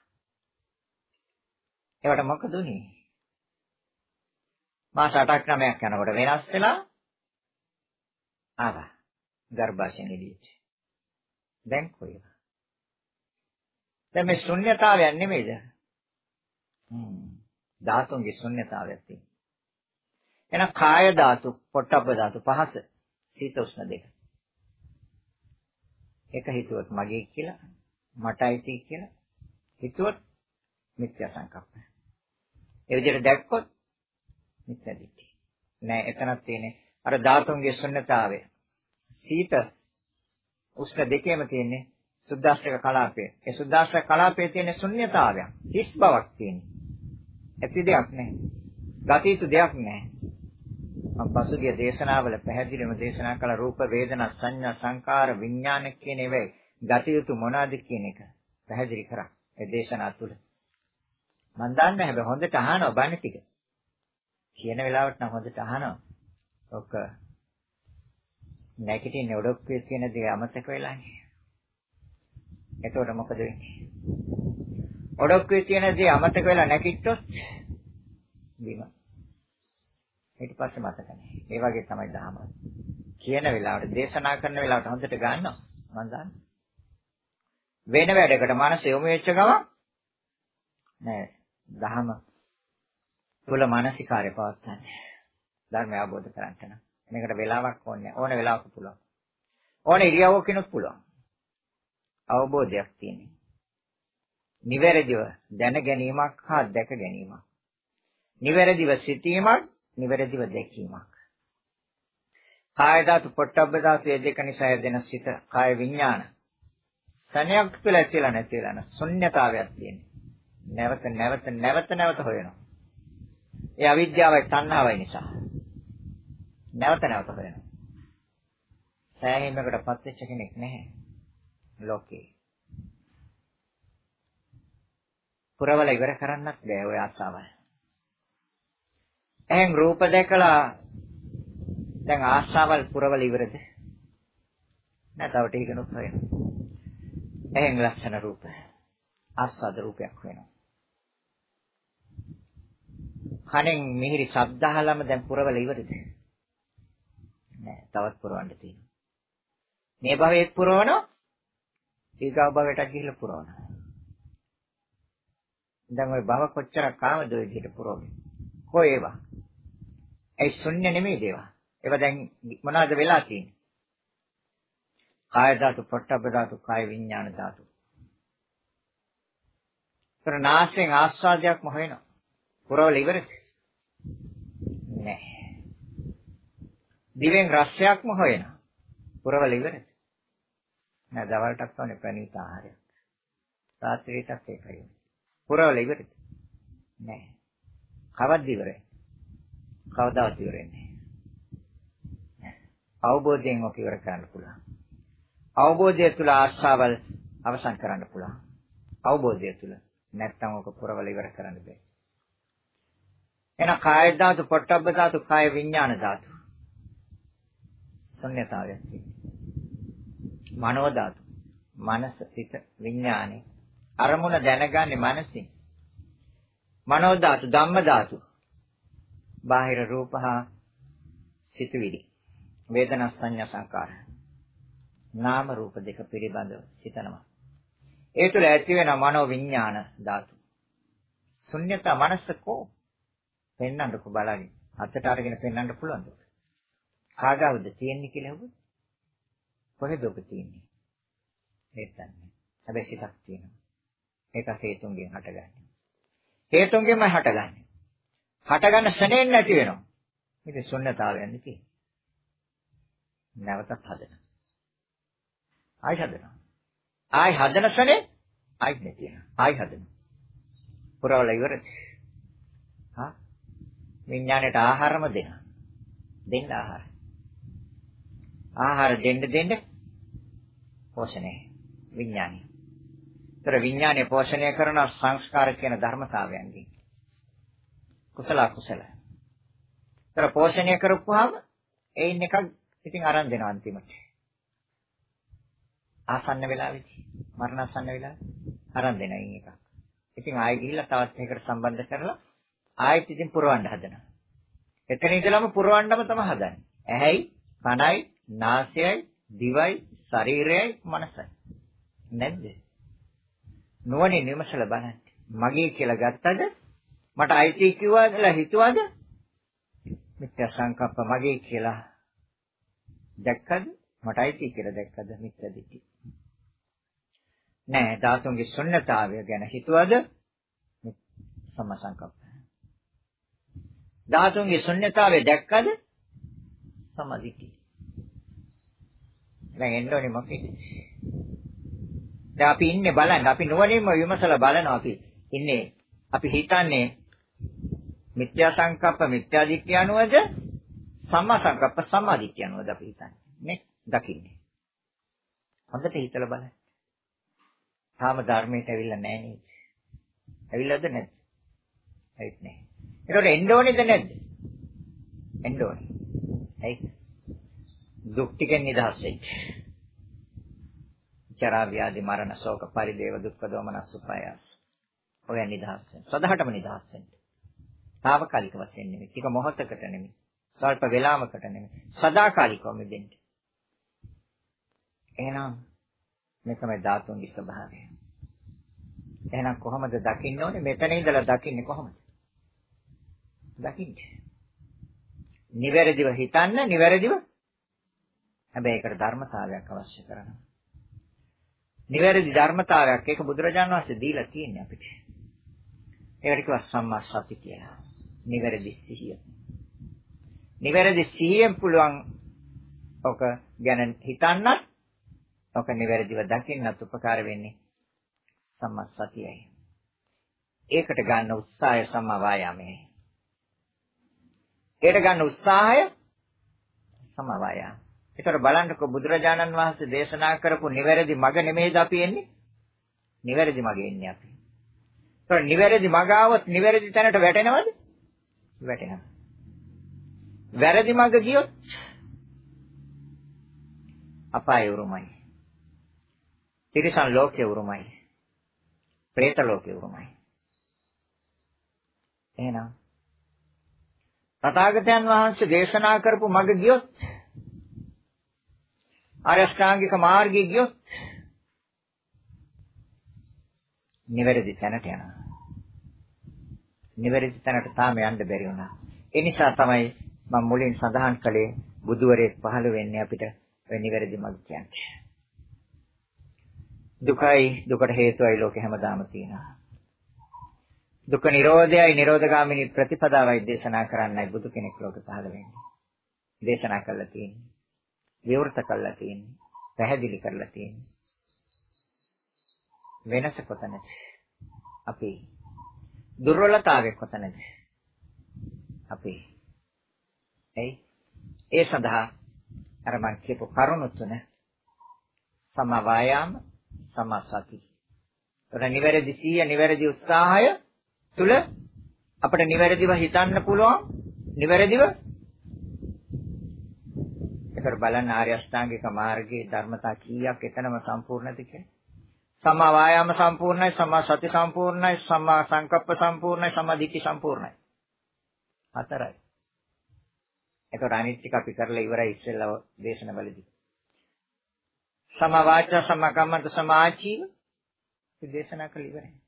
Speaker 1: ඒවට මොකද උනේ? මාස 8ක් 9ක් යනකොට වෙනස් වෙලා ආවා. ගර්භාෂයෙන් එළියට. දැන් කොහෙවා දැන් මේ ශුන්්‍යතාවයක් නෙමෙයිද? ධාතුන්ගේ ශුන්්‍යතාවයක් තියෙනවා. එහෙනම් කාය ධාතු, පොට්ටබ්බ ධාතු පහස සීත උෂ්ණ දෙක. එක හිතුවොත් මගේ කියලා, මටයි කියලා හිතුවොත් මිත්‍යා සංකප්ප. ඒ විදිහට දැක්කොත් මිත්‍යා දිට්ඨිය. නෑ එතනක් තියෙන්නේ අර ධාතුන්ගේ ශුන්්‍යතාවය. සීත උෂ්ණ දෙකේම තියෙන්නේ සුද්දාස්ත්‍රක කලාපය. ඒ සුද්දාස්ත්‍රක කලාපයේ තියෙන ශුන්්‍යතාවයක්. හිස් බවක් තියෙනවා. ඇති දෙයක් නැහැ. ගති යුතු දෙයක් නැහැ. මම පසුගිය දේශනාවල පැහැදිලිවම දේශනා කළ රූප වේදනා සංඥා සංකාර විඥාන කියන ඒවායි ගති යුතු මොනවාද කියන එක පැහැදිලි කරා. ඒ දේශනා තුළ. මම දන්නේ හැබැයි හොඳට අහනවා බණ ටික. කියන වෙලාවට නම් හොඳට අහනවා. ඔක නැගිටින්නේ ඔඩොක්කේ කියන දේ අමතක වෙලානේ. එතකොට මොකද වෙන්නේ? ඔඩොක්කේ තියෙන දේ අමතක වෙලා නැගිට්ටොත් බිම. ඊට පස්සේ මතක නැහැ. ඒ වගේ තමයි දහම. කියන වෙලාවට දේශනා කරන වෙලාවට හොඳට ගන්නවා. මම දන්නවා. වෙන වැඩකට මනස යොමු වෙච්ච ගමන් නෑ දහම තුල මානසිකාරය පවත්න්නේ. ධර්මය අවබෝධ කරගන්න නම් මේකට වෙලාවක් ඕනේ ඕන වෙලාවක පුළුවන්. ඕන ඉරියව්වකිනුත් පුළුවන්. අවබෝධයක් තියෙනවා. නිවැරදිව දැන ගැනීමක් හා දැක ගැනීමක්. නිවැරදිව සිටීමක්, නිවැරදිව දැකීමක්. කාය ධාතු, පොට්ටබ්බ ධාතු මේ දෙක නිසා හැදෙන සිත, කාය විඥාන. සංයක් කියලා ඇතිලා නැතිලා නැ ශුන්්‍යතාවයක් තියෙනවා. නැවත නැවත නැවත නැවත හොයනවා. ඒ අවිද්‍යාවයි තණ්හාවයි නිසා. නැවත නැවත හොයනවා. සෑහීමකටපත් වෙච්ච කෙනෙක් නැහැ. ලෝකේ. පුරවල ඉවර කරන්නත් බෑ ඔය ආසාවල්. එහෙන් රූප දැකලා දැන් ආසාවල් පුරවල ඉවරද? නෑ තව ටිකනොත් වෙනවා. එහෙන් ලක්ෂණ රූප ආස්වාද රූපයක් වෙනවා. කණෙන් මිහිරි ශබ්ද අහලම දැන් පුරවල ඉවරද? නෑ තවත් පුරවන්න තියෙනවා. මේ භවයේ පුරවනවා ඊගා භවයට ගිහිල්ලා පුරවනවා. දැන් ওই භව කොච්චර කාමද ඔය විදිහට පුරවන්නේ. කොහේ ඒවා? ඒ ශුන්‍ය නෙමෙයි ඒවා. ඒවා දැන් මොනවද වෙලා තියෙන්නේ? කාය ධාතු, පොට්ටබ්බ ධාතු, කාය විඥාන ධාතු. ප්‍රනාශයෙන් ආස්වාදයක්ම හොයනවා. පුරවල ඉවරයි. නැහැ. දිවෙන් රසයක්ම හොයනවා. පුරවල ඉවරද? නෑ දවල්ටත් වනේ ප්‍රණීත ආහාරයක්. රාත්‍රියටත් ඒකයි. පුරවල ඉවරද? නෑ. කවද්ද ඉවරයි? කවදාවත් ඉවරෙන්නේ නෑ. අවබෝධයෙන් ඔක ඉවර කරන්න පුළුවන්. අවබෝධය තුළ ආශාවල් අවසන් කරන්න පුළුවන්. අවබෝධය තුළ නැත්තම් ඔක පුරවල ඉවර කරන්න බෑ. එහෙනම් කාය ධාතු, පොට්ටබ්බ ධාතු, කාය විඥාන ධාතු. ශුන්‍යතාවයක් තියෙනවා. මනෝ ධාතු. මනස, සිත, විඥානේ අරමුණ දැනගන්නේ මනසින්. මනෝ ධාතු, ධම්ම ධාතු. බාහිර රූප හා සිතුවිලි. වේදනා සංඥා සංකාර. නාම රූප දෙක පිළිබඳව සිතනවා. ඒ තුළ ඇති වෙන මනෝ විඥාන ධාතු. ශුන්‍යතා මනසකෝ පෙන්වන්නකො බලන්න. අතට අරගෙන පෙන්වන්න පුළුවන්ද? කාගාවද තියෙන්නේ කියලා හුවොත් කොහෙද ඔබ තියෙන්නේ? ඒත් හැබැයි සිතක් තියෙනවා. ඒක හේතුන්ගෙන් හටගන්නේ. හේතුන්ගෙන්ම හටගන්නේ. හටගන්න ශරණෙන් නැති වෙනවා. මේක ශුන්‍යතාවයක් නෙකේ. නැවතත් හදනවා. ආයි හදනවා. ආයි හදන ශරණේ ආයි නැති වෙනවා. ආයි හදනවා. පුරවල ඉවරයි. හා විඥාණයට ආහාරම දෙනවා. දෙන්න ආහාර. ආහාර දෙන්න දෙන්න පෝෂණය විඥානය. ඒතර විඥානය පෝෂණය කරන සංස්කාර කියන ධර්මතාවයන්ගෙන්. කුසල අකුසල. ඒතර පෝෂණය කරපුවාම ඒයින් එකක් ඉතින් අරන් දෙනවා අන්තිමට. ආසන්න වෙලාවෙදී මරණාසන්න වෙලාවේ අරන් දෙන එකක්. ඉතින් ආයෙ ගිහිල්ලා තවත් එකකට සම්බන්ධ කරලා ආයෙත් ඉතින් පුරවන්න හදනවා. එතන ඉඳලම පුරවන්නම තමයි හදන්නේ. ඇහැයි, කනයි, නාසයයි, දිවයි, ශරීරයයි, මනසයි. නැද්ද? නුවණින් විමසලා බලන්න. මගේ කියලා ගත්තද? මට අයිති කිව්වදලා හිතුවද? මිත්‍යා සංකප්ප මගේ කියලා දැක්කද? මට අයිති කියලා දැක්කද මිත්‍යා දිටි? නෑ ධාතුන්ගේ ශුන්්‍යතාවය ගැන හිතුවද? සම්ම සංකප්ප. ධාතුන්ගේ ශුන්්‍යතාවය දැක්කද? සමාධිටි. දැන් එන්න ඕනේ මොකද? දැන් අපි ඉන්නේ බලන්න. අපි නුවණින්ම විමසලා බලනවා අපි. ඉන්නේ අපි හිතන්නේ මිත්‍යා සංකප්ප මිත්‍යා දිට්ඨිය අනුවද? සම්මා සංකප්ප සම්මා දිට්ඨිය අනුවද අපි හිතන්නේ? නේ? දකින්නේ. හොඳට හිතලා බලන්න. තාම ධර්මයට ඇවිල්ලා නැහැ නේද? ඇවිල්ලාද නැද්ද? ඇවිත් නැහැ. ඒකට එන්න ඕනේද නැද්ද එන්න ඕනේ ඇයි දුක් ටිකෙන් නිදහස් වෙන්න ජරා ව්‍යාධි මරණ ශෝක පරිදේව දුක්ඛ දෝමනස් උපායස් ඔය නිදහස් වෙන්න. සදහටම නිදහස් වෙන්න. తాවකාලික වශයෙන් නෙමෙයි. ටික මොහොතකට නෙමෙයි. ස්වල්ප වේලාවකට නෙමෙයි. සදාකාලිකව මෙදෙන්න. එහෙනම් මේ තමයි ධාතුන්ගේ ස්වභාවය. එහෙනම් කොහොමද දකින්න ඕනේ? මෙතන ඉඳලා දකින්නේ කොහොමද? දකින්න. නිවැරදිව හිතන්න, නිවැරදිව හැබැයි ඒකට ධර්මතාවයක් අවශ්‍ය කරනවා. නිවැරදි ධර්මතාවයක් ඒක බුදුරජාණන් වහන්සේ දීලා තියෙන්නේ අපිට. ඒකට කියව සම්මා සති කියලා. නිවැරදි සිහිය. නිවැරදි සිහියෙන් පුළුවන් ඔක ගැන හිතන්නත් ඔක නිවැරදිව දකින්නත් උපකාර වෙන්නේ සම්මා සතියයි. ඒකට ගන්න උත්සාහය සම්මා වායාමයයි. ඒකට ගන්න උත්සාහය සමවය. ඒතර බලන්නකෝ බුදුරජාණන් වහන්සේ දේශනා කරපු නිවැරදි මඟ නෙමෙයිද අපි එන්නේ? නිවැරදි මඟ එන්නේ අපි. ඒතර නිවැරදි මඟ આવොත් නිවැරදි තැනට වැටෙනවද? වැටෙනවා. වැරදි මඟ ගියොත් අපාය උරුමයි. තිරිසන් ලෝකේ උරුමයි. പ്രേත ලෝකේ උරුමයි. එහෙනම් තථාගතයන් වහන්සේ දේශනා කරපු මඟ ගියොත් ආර්ය අෂ්ටාංගික මාර්ගයේ ගියොත් නිවැරදි තැනට යනවා. නිවැරදි තැනට තාම යන්න බැරි වුණා. ඒ නිසා තමයි මම මුලින් සඳහන් කළේ බුදුවරයෙක් පහළ වෙන්නේ අපිට ඔය නිවැරදි මඟ කියන්නේ. දුකයි දුකට හේතුවයි ලෝකේ හැමදාම තියෙනවා. දුක නිරෝධයයි නිරෝධගාමිනී ප්‍රතිපදාවයි දේශනා කරන්නයි බුදු කෙනෙක් ලෝකෙ පහළ වෙන්නේ. දේශනා කළා තියෙන්නේ. විවෘත කළා තියෙන්නේ. පැහැදිලි කරලා තියෙන්නේ. වෙනස කොතනද? අපි දුර්වලතාවය කොතනද? අපි එයි ඒ සඳහා අර මං කියපු කරුණු තුන සම වායාම සම සති. ඒතර නිවැරදි සීය නිවැරදි උත්සාහය තුල අපිට නිවැරදිව හිතන්න පුළුවන් නිවැරදිව ඒතර බලන්න ආර්ය අෂ්ටාංගික මාර්ගයේ ධර්මතා කීයක් එතනම සම්පූර්ණද කියලා. සම්මා වායාම සම්පූර්ණයි, සම්මා සති සම්පූර්ණයි, සම්මා සංකප්ප සම්පූර්ණයි, සම්මා දිට්ඨි සම්පූර්ණයි. හතරයි. ඒතර අනිත් ටික අපි කරලා ඉවරයි ඉස්සෙල්ලා දේශනවලදී. සම්මා වාචා, සම්මා කම්මන්ත, සම්මා ආජීව දේශනා කළ ඉවරයි.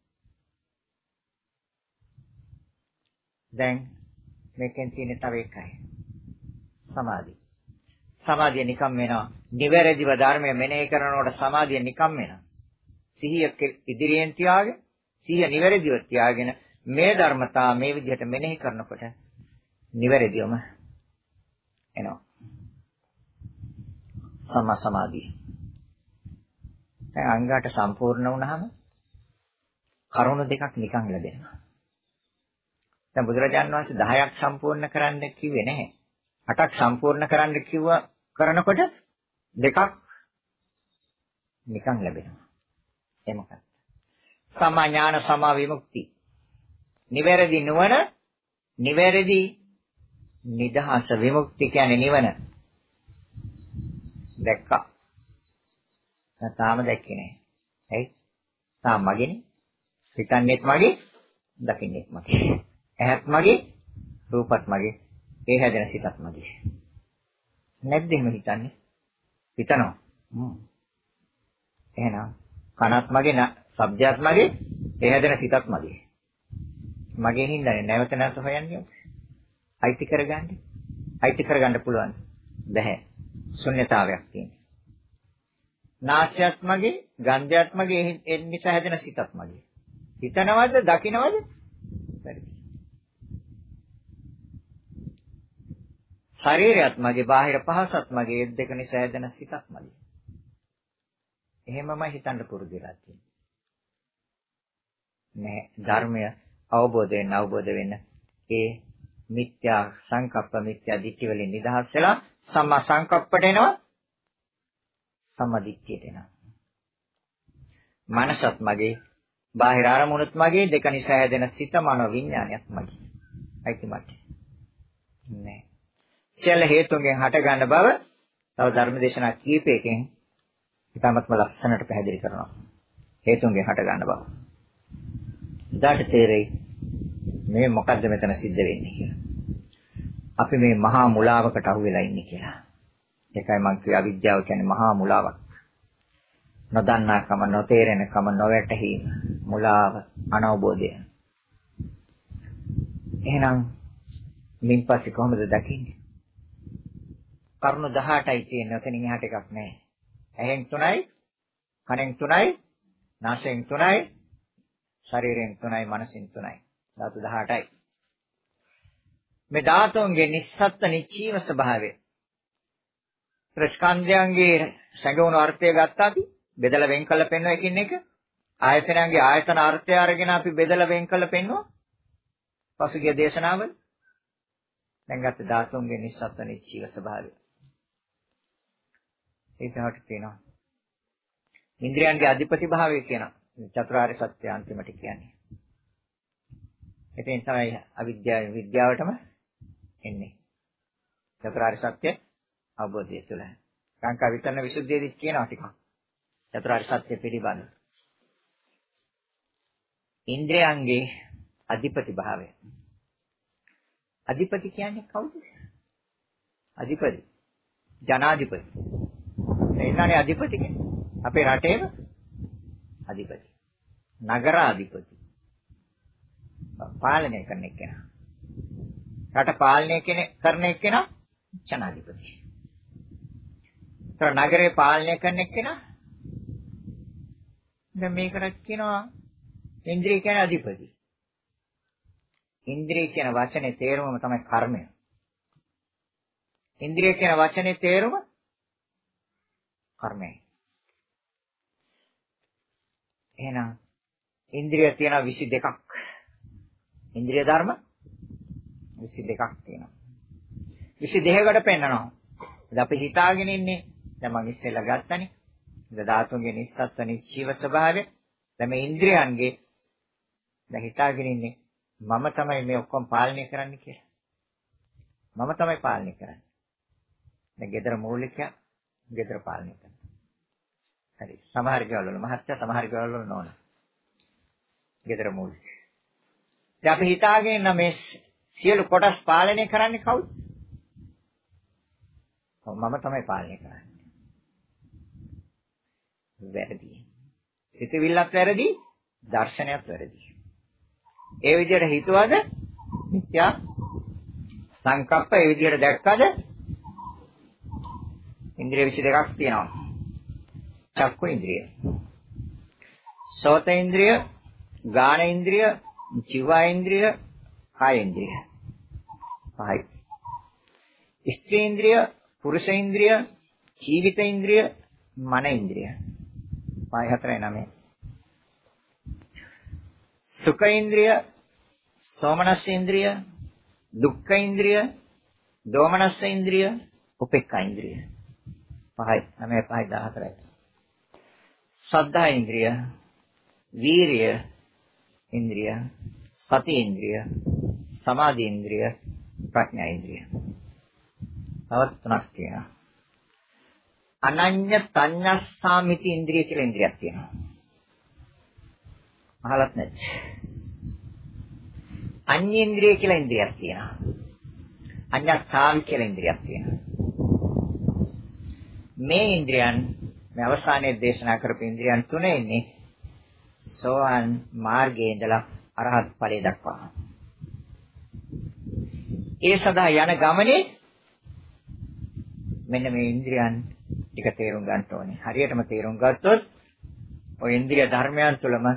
Speaker 1: දැන් මේකෙන් තියෙන තව එකයි. සමාධි. සමාධිය නිකම් වෙනවා. නිවැරදිව ධර්මය මෙනෙහි කරනකොට සමාධිය නිකම් වෙනවා. සිහිය ඉදිරියෙන් තියාගෙන සිහිය නිවැරදිව තියාගෙන මේ ධර්මතා මේ විදිහට මෙනෙහි කරනකොට නිවැරදිවම එනවා. සම්මා සමාධිය. දැන් අංගාට සම්පූර්ණ වුණාම කරුණු දෙකක් නිකන් ලැබෙනවා. දැන් බුදුරජාණන් වහන්සේ 10ක් සම්පූර්ණ කරන්න කිව්වේ නැහැ. 8ක් සම්පූර්ණ කරන්න කිව්වා කරනකොට දෙකක් නිකන් ලැබෙනවා. ඒ මොකක්ද? සමා ඥාන සමා විමුක්ති. නිවැරදි නුවණ නිවැරදි නිදහස විමුක්ති කියන්නේ නිවන. දැක්කා. තාම දැක්කේ නෑ. ඇයි? තාම මගේනේ. හිතන්නේත් මගේ, දකින්නෙත් මගේ. ඇහත් මගේ, රූපත් මගේ. ඒ හැදෙන සිතත් මගේ. නැද්ද එහෙම හිතන්නේ? හිතනවා. හ්ම්. එහෙනම් කනත් මගේ, ශබ්දයත් මගේ, ඒ හැදෙන සිතත් මගේ. මගේ හින්දානේ නැවත නැවත හොයන්නේ. අයිති කරගන්න. අයිති කරගන්න පුළුවන්. බැහැ. ශුන්්‍යතාවයක් තියෙනවා. නාසයත් මගේ, ගන්ධයත් මගේ, ඒ නිසා හැදෙන සිතත් මගේ. හිතනවද, දකිනවද? වැරදි. ශරීරයත් මගේ, බාහිර පහසත් මගේ, ඒ දෙක නිසා හැදෙන සිතත් මගේ. එහෙමමයි හිතන්න පුරුදු වෙලා තියෙන්නේ. නෑ ධර්මය අවබෝධ වෙන්න අවබෝධ වෙන්න ඒ මිත්‍යා සංකප්ප මිත්‍යා දිට්ඨි වලින් නිදහස් වෙලා සම්මා සංකප්පට එනවා සම්මා දිට්ඨියට එනවා මනසත් මගේ බාහිර අරමුණුත් මගේ දෙක නිසා හැදෙන සිත මනෝ විඥානයත් මගේ අයිති මට නෑ සියල්ල හේතුන්ගෙන් හට ගන්න බව තව ධර්මදේශනා කීපයකින් ඉතාමත්ම ලක්ෂණට පැහැදිලි කරනවා හේතුන්ගෙන් හට ගන්න බව එදාට තේරෙයි මේ මොකද්ද මෙතන සිද්ධ වෙන්නේ කියලා. අපි මේ මහා මුලාවකට අහු වෙලා ඉන්නේ කියලා. ඒකයි මම කිය අවිද්‍යාව කියන්නේ මහා මුලාවක්. නොදන්නාකම, නොතේරෙනකම, නොවැටහීම, මුලාව, අනවබෝධය. එහෙනම් මින් පස්සේ කොහොමද දකින්නේ? කරුණු 18යි තියෙන ඔතනින් එහාට එකක් නැහැ. ඇහෙන් 3යි, කනෙන් 3යි, නාසයෙන් 3යි, ශරීරයෙන් 3යි, මනසින් 3යි. ධාතු 18යි. මේ ධාතුන්ගේ නිස්සත්ත්ව නිචීව ස්වභාවය. ප්‍රස්කන්ධයන්ගේ සැඟවුණු අර්ථය ගත්තාපි බෙදලා වෙන් කළ පෙන්වන එකින් එක ආයතනයන්ගේ ආයතන අර්ථය අරගෙන අපි බෙදලා වෙන් කළ පෙන්වුවා. පසුගිය දේශනාවල දැන් ගත්ත ධාතුන්ගේ නිස්සත්ත්ව නිචීව ස්වභාවය. ඒකට කියනවා. ඉන්ද්‍රයන්ගේ අධිපති භාවය කියන චතුරාර්ය සත්‍ය අන්තිමට කියන්නේ. එතෙන් තමයි අවිද්‍යාව විද්‍යාවටම එන්නේ. චතුරාර්ය සත්‍ය අවබෝධය තුළ. කාංකා විතරන විසුද්ධියදී කියනවා ටිකක්. චතුරාර්ය සත්‍ය පිළිබඳ. ඉන්ද්‍රයන්ගේ අධිපති භාවය. අධිපති කියන්නේ කවුද? අධිපති. ජනාධිපති. එන්නනේ අධිපති කියන්නේ. අපේ රටේම අධිපති. නගරාධිපති. පාලනය කරන එක්කෙනා. රට පාලනය කරන එක්කෙනා ජනාධිපති. ඒතර නගරේ පාලනය කරන එක්කෙනා දැන් මේකට කියනවා ඉන්ද්‍රිය කියන අධිපති. ඉන්ද්‍රිය කියන වචනේ තේරුමම තමයි කර්මය. ඉන්ද්‍රිය කියන වචනේ තේරුම කර්මයයි. එහෙනම් ඉන්ද්‍රිය තියෙන 22ක්. ඉන්ද්‍රිය ධර්ම 22ක් තියෙනවා. 22කට පෙන්නනවා. ඉතින් අපි හිතාගෙන ඉන්නේ දැන් මම ඉස්සෙල්ලා ගත්තනේ. ඉතින් ධාතුන්ගේ නිස්සත්ත්ව නිචීව ස්වභාවය. දැන් මේ ඉන්ද්‍රියන්ගේ දැන් හිතාගෙන ඉන්නේ මම තමයි මේ ඔක්කොම පාලනය කරන්න කියලා. මම තමයි පාලනය කරන්නේ. දැන් gedara මූලිකයා gedara පාලනය කරනවා. හරි. සමහර ගෙවල් වල මහත්ය සමහර ගෙවල් වල නෝන. gedara මූලික. දැන් අපි හිතාගෙන ඉන්න මේ සියලු කොටස් පාලනය කරන්නේ කවුද? මම තමයි පාලනය කරන්නේ. වැරදි. සිතවිල්ලත් වැරදි, දර්ශනයත් වැරදි. ඒ විදිහට හිතුවද මිත්‍යා සංකප්ප ඒ විදිහට දැක්කද ඉන්ද්‍රිය 22ක් තියෙනවා. චක්කු ඉන්ද්‍රිය. සෝත ඉන්ද්‍රිය, ගාන ඉන්ද්‍රිය, ජීව ඉන්ද්‍රිය, කාය ඉන්ද්‍රිය. පහයි. ස්ත්‍රී ඉන්ද්‍රිය, පුරුෂ ඉන්ද්‍රිය, ජීවිත ඉන්ද්‍රිය, මන ඉන්ද්‍රිය. පහයි හතරයි නමයි. සුඛ ඉන්ද්‍රිය, සෝමනස් ඉන්ද්‍රිය, දුක්ඛ ඉන්ද්‍රිය, දෝමනස් ඉන්ද්‍රිය, උපේක්ඛා ඉන්ද්‍රිය. 5යි 9 5 14යි. සද්ධා ඉන්ද්‍රිය, වීරිය ඉන්ද්‍රිය, සති ඉන්ද්‍රිය, සමාධි ඉන්ද්‍රිය, ප්‍රඥා ඉන්ද්‍රිය. තවත් තුනක් තියෙනවා. අනඤ්‍ය තඤ්ඤස්සාමිති ඉන්ද්‍රිය කියලා ඉන්ද්‍රියක් තියෙනවා. අහලත් නැති. අඤ්ඤේන්ද්‍රිය කියලා ඉන්ද්‍රියක් තියෙනවා. අඤ්ඤස්සාමි කියලා ඉන්ද්‍රියක් තියෙනවා. මේ ඉන්ද්‍රියන් මේ අවසානයේ දේශනා කරපු ඉන්ද්‍රියන් තුනේ ඉන්නේ සෝවන් මාර්ගයේ ඉඳලා අරහත් ඵලයේ දක්වා. ඒ සඳහා යන ගමනේ මෙන්න මේ ඉන්ද්‍රියන් ටික තේරුම් ගන්න ඕනේ. හරියටම තේරුම් ගත්තොත් ওই ඉන්ද්‍රිය ධර්මයන් තුළම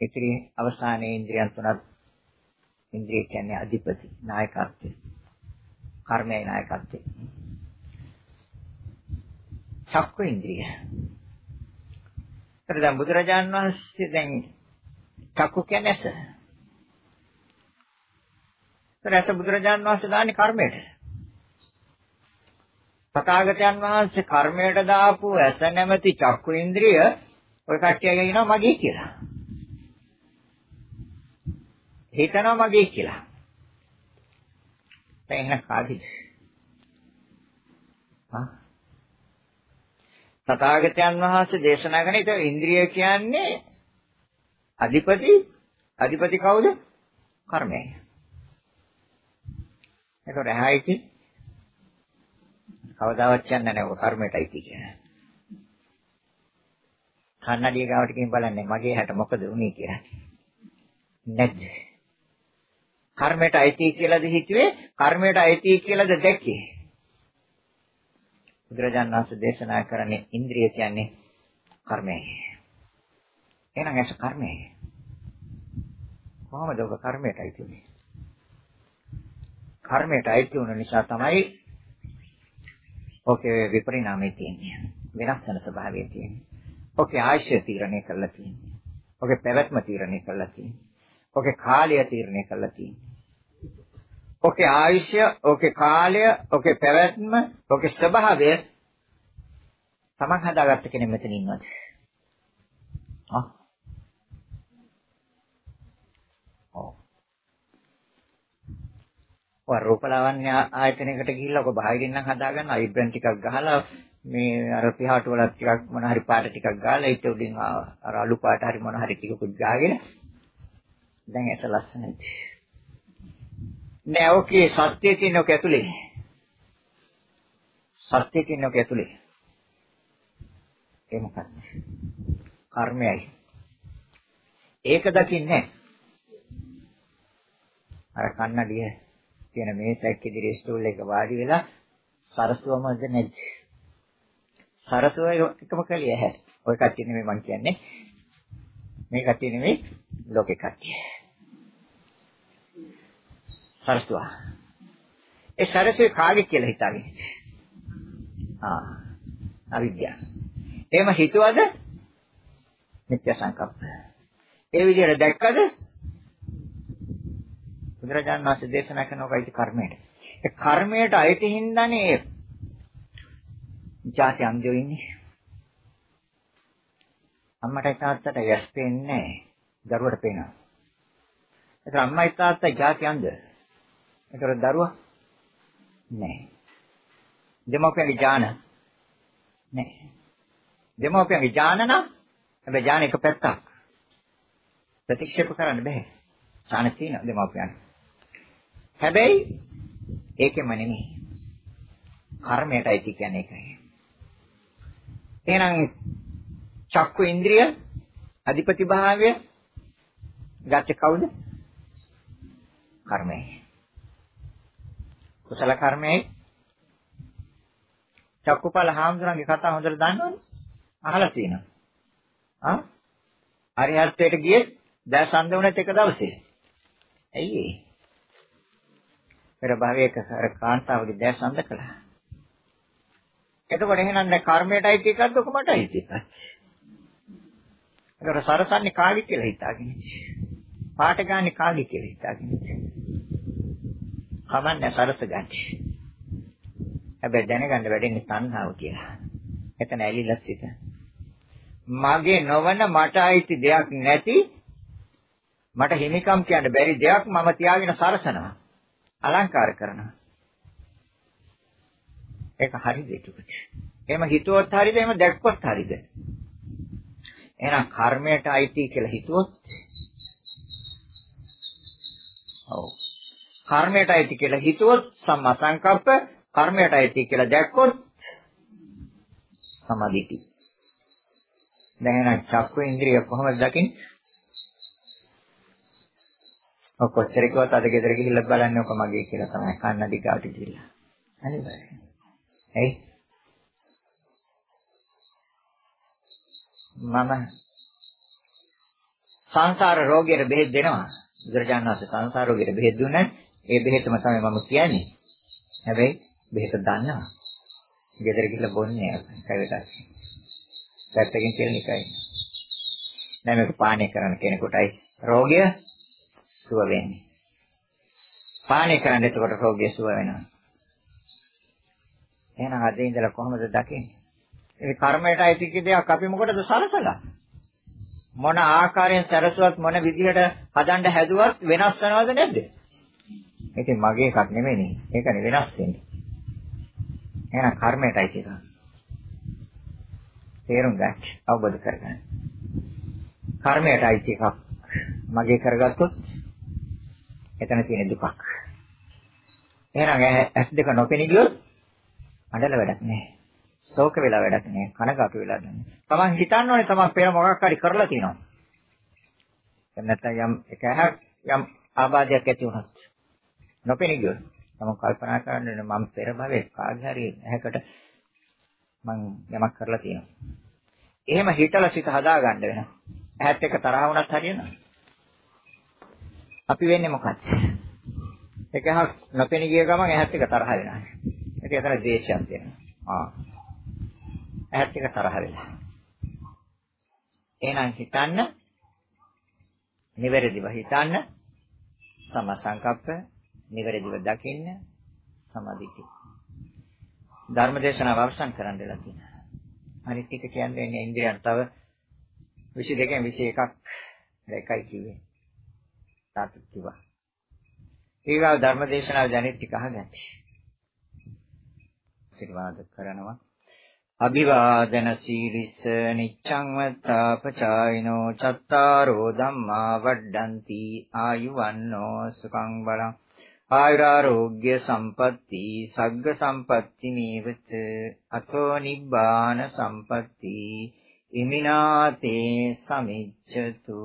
Speaker 1: ඉතිරි අවසානයේ ඉන්ද්‍රියන් තුනක් ඉන්ද්‍රිය කියන්නේ අධිපති නායකත්වය. කර්මයේ නායකත්වය. චක්ක ඉන්ද්‍රිය. ඒතර දැන් බුදුරජාන් වහන්සේ දැන් චක්කු කියන්නේ ඇස. ඒතර ඇස බුදුරජාන් වහන්සේ දාන්නේ කර්මයට. තථාගතයන් වහන්සේ කර්මයට දාපු ඇස නැමැති චක්කු ඉන්ද්‍රිය ඔය කට්ටිය කියනවා මගේ කියලා. හිතනවා මගේ කියලා. දැන් එහෙනම් කාගේද? හා තථාගතයන් වහන්සේ දේශනා කරන ඒ ඉන්ද්‍රිය කියන්නේ අධිපති අධිපති කවුද? කර්මයයි. ඒකට එහායිති කවදාවත් කියන්නේ නැහැ ඔය කර්මයටයි කියන්නේ. කන්නඩිය ගාවට ගිහින් බලන්නේ මගේ හැට මොකද වුනේ කියලා. නැද්ද? කර්මයට අයිති කියලාද හිතුවේ? කර්මයට අයිති කියලාද දැක්කේ? බුදුරජාණන් වහන්සේ දේශනා කරන්නේ ඉන්ද්‍රිය කියන්නේ කර්මයයි. එහෙනම් ඇස කර්මයයි. කොහොමද ඔබ කර්මයට අයිති උනේ? කර්මයට අයිති වුණ නිසා තමයි ඔකේ විපරිණාමය තියෙන්නේ. වෙනස් වෙන ස්වභාවය තියෙන්නේ. ඔකේ ආයශය තීරණය කරලා තියෙන්නේ. ඔකේ පැවැත්ම තීරණය කරලා තියෙන්නේ. ඔකේ කාලය තීරණය කරලා තියෙන්නේ. ඔකේ ආයුෂය, ඔකේ කාලය, ඔකේ පැවැත්ම, ඔකේ ස්වභාවය තමන් හදාගත්ත කෙනෙක් මෙතන ඉන්නවද? ආ. ඔව්. ඔය රූපලාවන්‍ය ආයතනයකට ගිහිල්ලා ඔක බාහිරින් නම් හදාගන්න අයිබ්‍රන් ටිකක් ගහලා මේ අර පිහාට වල ටිකක් මොන හරි පාට ටිකක් ගාලා ඊට උඩින් අර අලු පාට හරි මොන හරි ටිකකුත් ගාගෙන දැන් ඇස ලස්සනයි. නෑ ඔකේ සත්‍යය තියෙන ඔක ඇතුලේ. සත්‍යය තියෙන ඔක ඇතුලේ. ඒ මොකක්ද? කර්මයයි. ඒක දකින්නේ අර කන්නඩිය තියෙන මේසයක් ඉදිරියේ ස්ටූල් එක වාඩි වෙලා සරසුවමද නැද්ද? සරසුව එකම කලිය හැ. ඔය කට්ටිය නෙමෙයි මං කියන්නේ. මේ කට්ටිය නෙමෙයි ලෝකේ කට්ටිය. සරසුවා. ඒ සරසුවේ කාගේ කියලා හිතාගෙන. ආ. අවිද්‍යාව. එහෙම හිතුවද? මිත්‍යා සංකප්ප. ඒ විදිහට දැක්කද? බුදුරජාණන් වහන්සේ දේශනා කරන ඔකයි කර්මයට. ඒ කර්මයට අයිති හින්දානේ ජාති අන්ධයෝ ඉන්නේ. අම්මට තාත්තට යස් පේන්නේ නැහැ. දරුවට පේනවා. ඒතර අම්මයි තාත්තා ජාති අන්ධ. ඒතර දරුවා නැහැ. දෙමෝපියන්ගේ ඥාන නැහැ. දෙමෝපියන්ගේ ඥාන නම් හැබැයි ඥාන එක පැත්තක්. ප්‍රතික්ෂේප කරන්න බෑ. ඥාන තියෙන දෙමෝපියන්. හැබැයි ඒකෙම නෙමෙයි. කර්මයටයි කියන්නේ ඒකයි. එහෙනම් චක්කු ඉන්ද්‍රිය අධිපති භාවය ගත්තේ කවුද? කර්මය. කුසල කර්මයයි චක්කුපල හාමුදුරන්ගේ කතාව හොඳට දන්නවනේ. අහලා තියෙනවා. ආ? හරිහත්යට ගියේ දැන් සඳ වුණත් එක දවසේ. ඇයි ඒ? පෙර භවයක අර කාන්තාවගේ දැන් සඳ කළා. එතකොට එහෙනම් දැන් කර්මයට අයිති එකක්ද ඔකමට අයිති එකක්ද? ඒකට සරසන්නේ කාගේ කියලා හිතාගෙන. පාට ගන්න කාගේ කියලා හිතාගෙන. කමන්නේ සරස ගන්න. හැබැයි දැනගන්න වැඩෙන්නේ තණ්හාව කියලා. එතන ඇලිලා සිට. මගේ නොවන මට අයිති දෙයක් නැති මට හිමිකම් කියන්න බැරි දෙයක් මම තියාගෙන සරසනවා. අලංකාර කරනවා. ඒක හරිද ඒකට? එහෙම හිතුවොත් හරිද? එහෙම දැක්කොත් හරිද? එහෙනම් කර්මයට අයිති කියලා හිතුවොත් ඔව්. කර්මයට අයිති කියලා හිතුවොත් සම්මා සංකප්ප කර්මයට අයිති කියලා දැක්කොත් සමාධිති. දැන් එහෙනම් චක්කු ඉන්ද්‍රිය කොහොමද දකින්නේ? ඔක කොච්චර කිව්වත් අද ගෙදර ගිහිල්ලා බලන්නේ ඔක මගේ කියලා තමයි කන්නඩි ගාවට ගිහිල්ලා. හරිද? එයි මම සංසාර රෝගයට බෙහෙත් දෙනවා. බුදුරජාණන් වහන්සේ සංසාර රෝගයට බෙහෙත් දුන්නේ ඒ බෙහෙතම තමයි මම කියන්නේ. හැබැයි බෙහෙත දන්නවා. ගෙදර ගිහිල්ලා බොන්නේ කවිතක්. පැත්තකින් කියලා එකයි. දැන් මේක පානය කරන කෙනෙකුටයි රෝගය සුව වෙන්නේ. පානය කරන්න එතකොට රෝගය සුව වෙනවා. එහෙනම් අද ඉඳලා කොහොමද දකින්නේ? ඒ කර්මයට අයිති දෙයක් අපි මොකටද සලසලා? මොන ආකාරයෙන් සැරසුවත් මොන විදිහට හදන්න හැදුවත් වෙනස් වෙනවද නැද්ද? ඉතින් මගේ එකක් නෙමෙයි. ඒකනේ වෙනස් වෙන්නේ. එහෙනම් කර්මයට අයිති එක. තේරුම් ගන්න, අවබෝධ කරගන්න. කර්මයට අයිති එකක් මගේ කරගත්තොත් එතන තියෙන දුකක්. එහෙනම් ඇස් දෙක නොපෙනී ගියොත් අඬල වැඩක් නැහැ. ශෝක වෙලා වැඩක් නෑ කනගාටු වෙලා නැහැ. තමන් හිතන්න ඕනේ තමන් පෙර මොකක් හරි කරලා තියෙනවා. එහෙම නැත්නම් යම් එක ඇහක් යම් ආබාධයක් ඇති වුණත් නොපෙනී ගියොත් තමන් කල්පනා කරන්නේ මම පෙර භවයේ කාගේ හරි ඇහැකට මං යමක් කරලා තියෙනවා. එහෙම හිතලා සිත හදාගන්න වෙනවා. ඇහත් එක්ක තරහ වුණත් හරියනවා. අපි වෙන්නේ මොකක්ද? එක ඇහක් නොපෙනී ගිය ගමන් ඇහත් එක්ක තරහ වෙනවා. ඒක ඇතර ද්වේෂයක් වෙනවා. ආ ඇහත් එක තරහ වෙලා. එහෙනම් හිතන්න නිවැරදිව හිතන්න සම සංකප්ප නිවැරදිව දකින්න සමාධිති. ධර්මදේශනාව අවසන් කරන්න වෙලා තියෙනවා. අනිත් එක කියන්නේ ඉන්ද්‍රියන් තව 22කින් 21ක් එකයි කිව්වේ. තාත්තු කිව්වා. ඊගාව ධර්මදේශනාව දැනෙත් ටික අහගන්න. සිරවාද කරනවා අභිවාදන සීලිස නිච්ඡං වත්තාපචායිනෝ චත්තාරෝ ධම්මා වඩ්ඩಂತಿ ආයුවන්නෝ සුඛං බලං ආයුරාෝග්‍ය සම්පatti සග්ග සම්පatti නීවත අතෝ නිබ්බාන සම්පatti ඉමිනාතේ සමිච්ඡතු